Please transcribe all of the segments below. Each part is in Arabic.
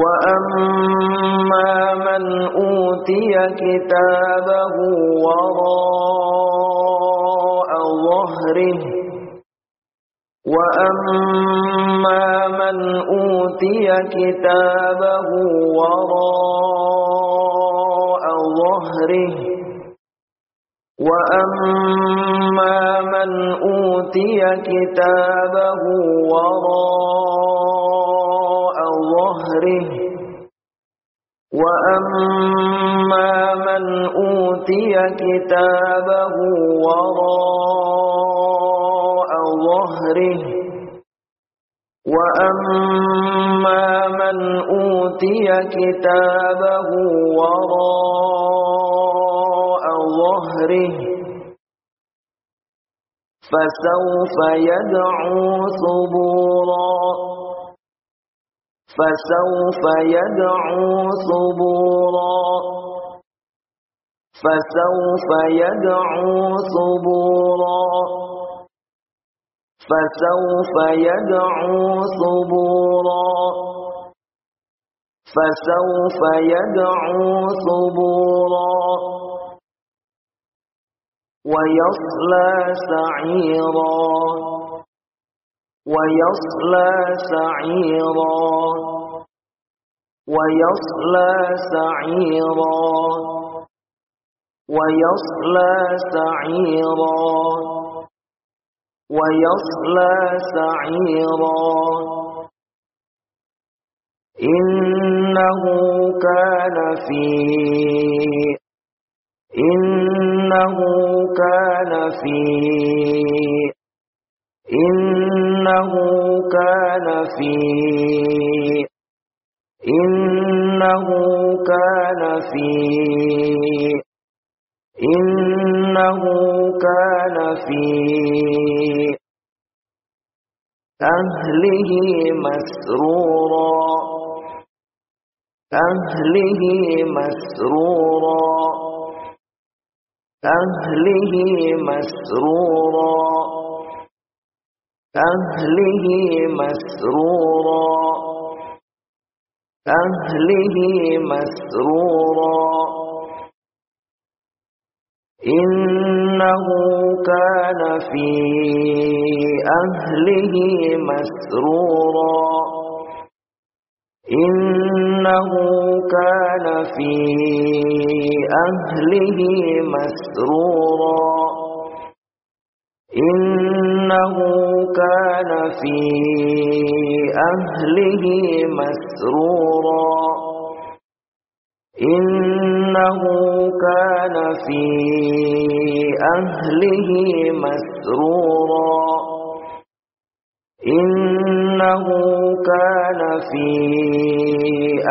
وأما من أوتي كتابه وراء ظهره وأما من أوتي كتابه وراء ظهره وأما من أوتي كتابه وراء ظهره. وأما من أوتي كتابه وراء ظهره. وأما من أوتي كتابه وراء ظهره. فسوف يدعو ثبورا. فسوف يدعو ثبورا. فسوف يدعو ثبورا. فسوف يدعو ثبورا. فسوف يدعو ثبورا. ويصلى سعيرا. ويصلى سعيرا. ويصلى سعيرا. ويصلى سعيرا. ويصلى سعيرا. إنه كان في إنه كان في إنه كان في إنه كان في إنه كان في أهله مسرورا أهله مسرورا أهله مسرورا أهله مسرورا. أهله مسرورا. إنه كان في أهله مسرورا. إنه كان في أهله مسرورا. إنه كان في أهله مسرورا. إنه كان في أهله مسرورا. إنه كان في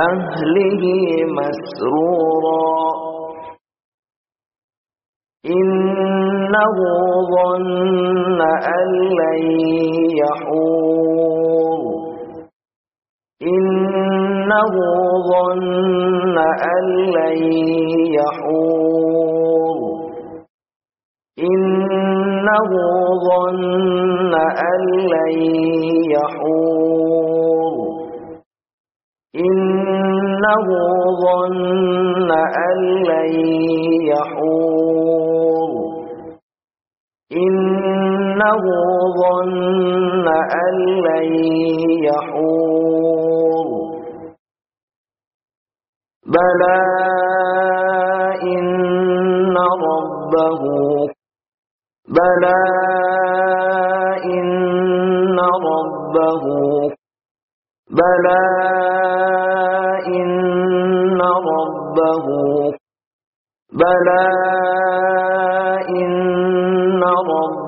أهله مسرورا. إنه ظن أن لن يحور. إنه ظن أن لن يحور. إنه ظن أن لن يحور. إنه ظن أن لن يحور. إنه ظن أن لن يحور. بلى إن ربه بلى إن ربه بلى إن ربه بلى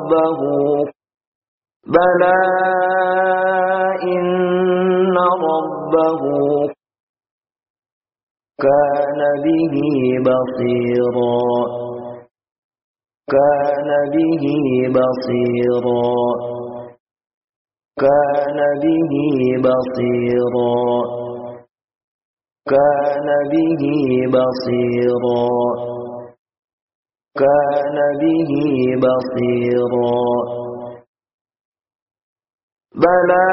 ربه. بلى إن ربه كان به بصيرا. كان به بصيرا. كان به بصيرا. كان به بصيرا. كان به بصيرا. بلى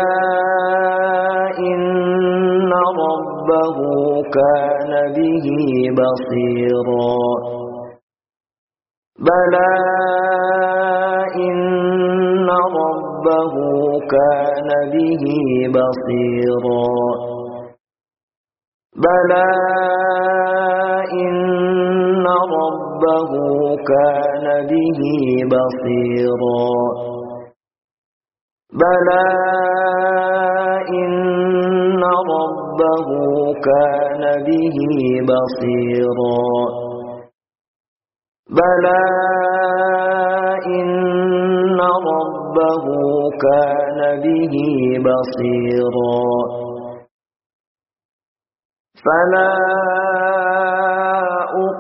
إن رب ربه كان به بصيرا. بلى إن ربه كان به بصيرا. بلى إن ربه كان به بصيرا. بلى إن ربه كان به بصيرا. بلى إن ربه كان به بصيرا. فلا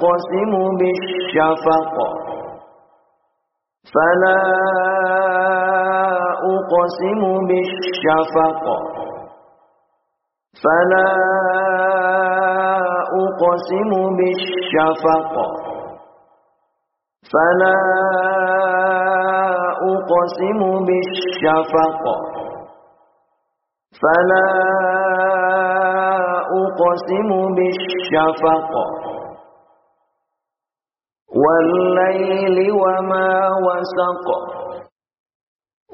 أقسم بالشفق. فلا أقسم بالشفق. فلا أقسم بالشفق. فلا أقسم بالشفق. فلا أقسم بالشفق. والليل وما وسق.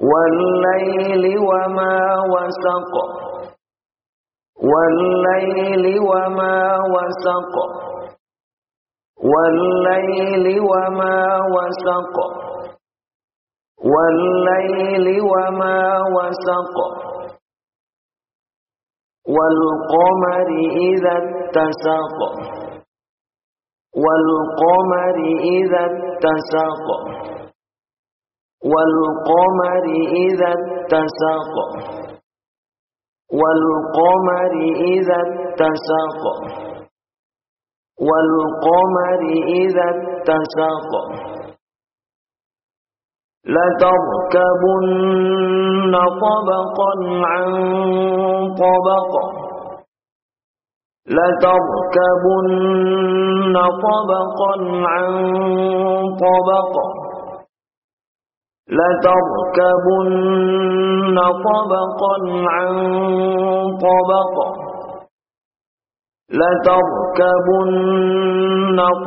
والليل وما وسق. والليل وما وسق. والليل وما وسق. والليل وما وسق. والقمر إذا اتسق. والقمر إذا اتسق والقمر إذا اتسق والقمر إذا اتسق والقمر إذا اتسق لتركبن طبقا عن طبق. لتركبن طبقا عن طبق. لتركبن طبقا عن طبق. لتركبن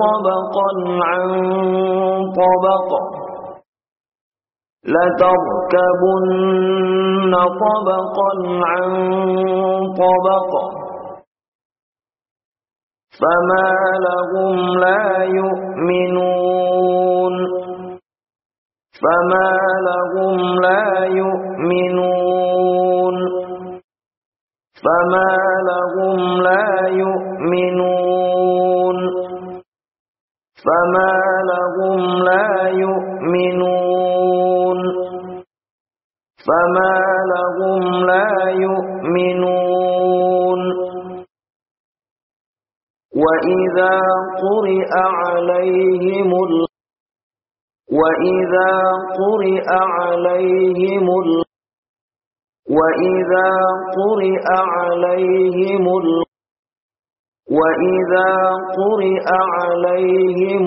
طبقا عن طبق. لتركبن طبقا عن طبق. فما لهم لا يؤمنون. فما لهم لا يؤمنون. فما لهم لا يؤمنون. فما لهم لا يؤمنون. فما لهم لا يؤمنون. وإذا قرئ عليهم وإذا قرئ عليهم وإذا قرئ عليهم وإذا قرئ عليهم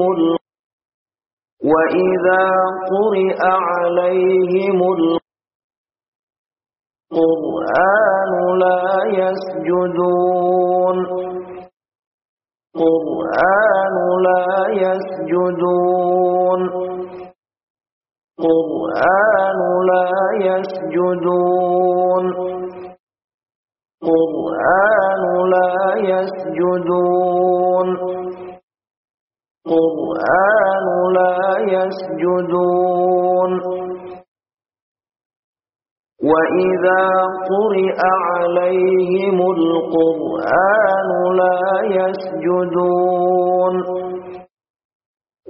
وإذا قرئ عليهم القرآن لا يسجدون قرآن لا يسجدون. قرآن لا يسجدون. قرآن لا يسجدون. قرآن لا يسجدون. وإذا قرئ عليهم القرآن لا يسجدون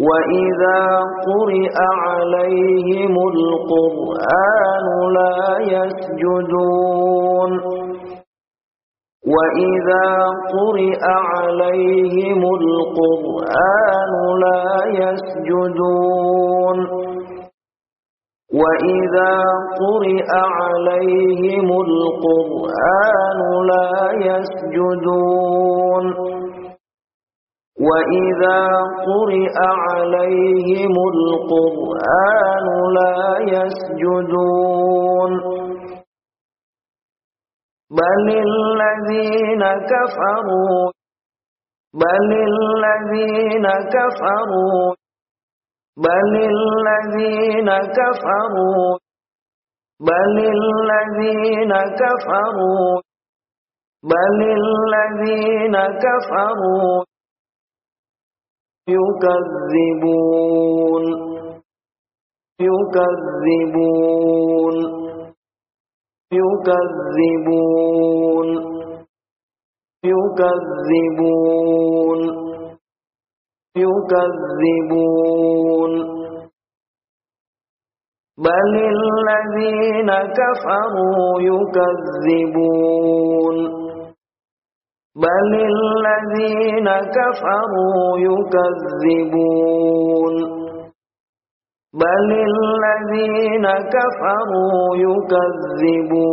وإذا قرئ عليهم القرآن لا يسجدون وإذا قرئ عليهم القرآن لا يسجدون وإذا قرئ عليهم القرآن لا يسجدون وإذا قرئ عليهم القرآن لا يسجدون بل الذين كفروا بل الذين كفروا بل الذين كفروا بل الذين كفروا بل الذين كفروا يكذبون يكذبون يكذبون يكذبون يكذبون بل الذين كفروا يكذبون بل الذين كفروا يكذبون بل الذين كفروا يكذبون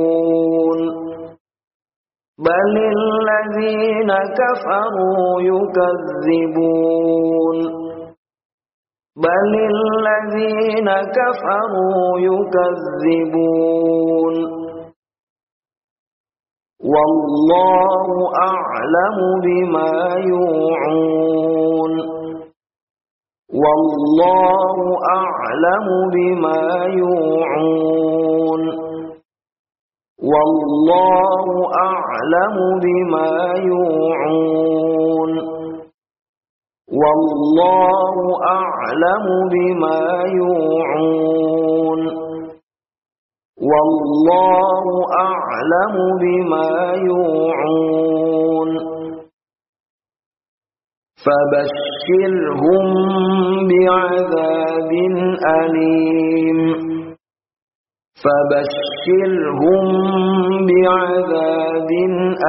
بل الذين كفروا يكذبون بل الذين كفروا يكذبون والله أعلم بما يوعون والله أعلم بما يوعون والله أعلم بما يوعون والله أعلم بما يوعون. والله أعلم بما يوعون. فبشرهم بعذاب أليم. فبشرهم بعذاب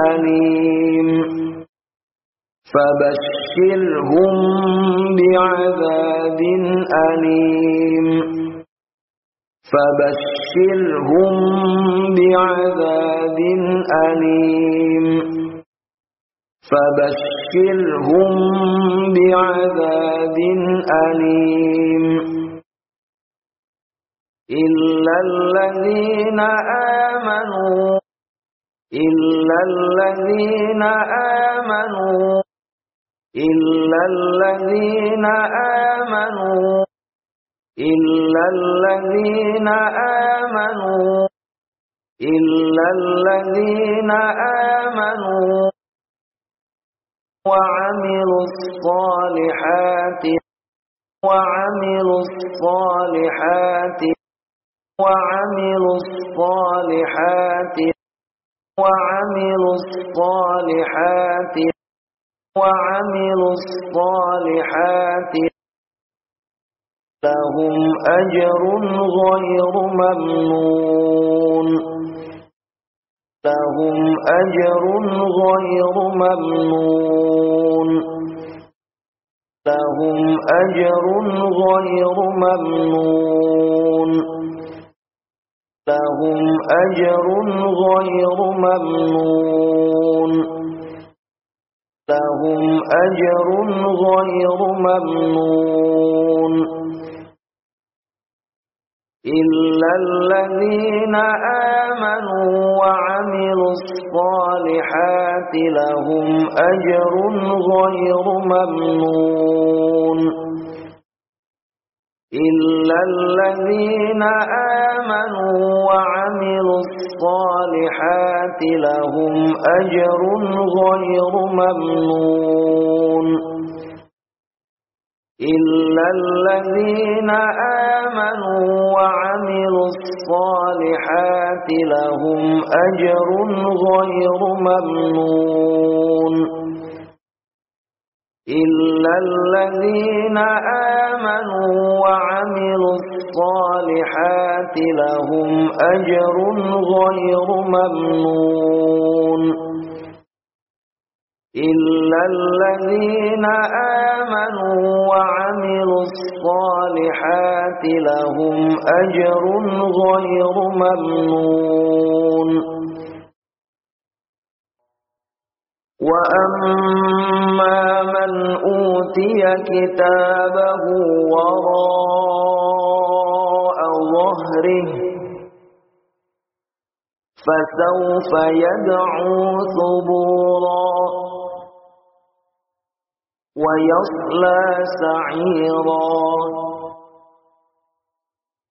أليم. فبشرهم بعذاب أليم. فبشرهم بعذاب أليم. فبشرهم بعذاب أليم. إلا الذين آمنوا إلا الذين آمنوا إلا الذين آمنوا إلا الذين آمنوا إلا الذين آمنوا وعملوا الصالحات وعملوا الصالحات وعملوا الصالحات وعملوا الصالحات. وعملوا الصالحات لهم أجر غير ممنون. لهم أجر غير ممنون. لهم أجر غير ممنون. لهم أجر غير ممنون. لهم أجر غير ممنون إلا الذين آمنوا وعملوا الصالحات لهم أجر غير ممنون إلا الذين آمنوا وعملوا الصالحات لهم أجر غير ممنون. إلا الذين آمنوا وعملوا الصالحات لهم أجر غير ممنون. إلا الذين آمنوا وعملوا الصالحات لهم أجر غير ممنون. إلا الذين آمنوا وعملوا الصالحات لهم أجر غير ممنون. وأما من أوتي كتابه وراء ظهره فسوف يدعو ثبورا ويصلى سعيرا.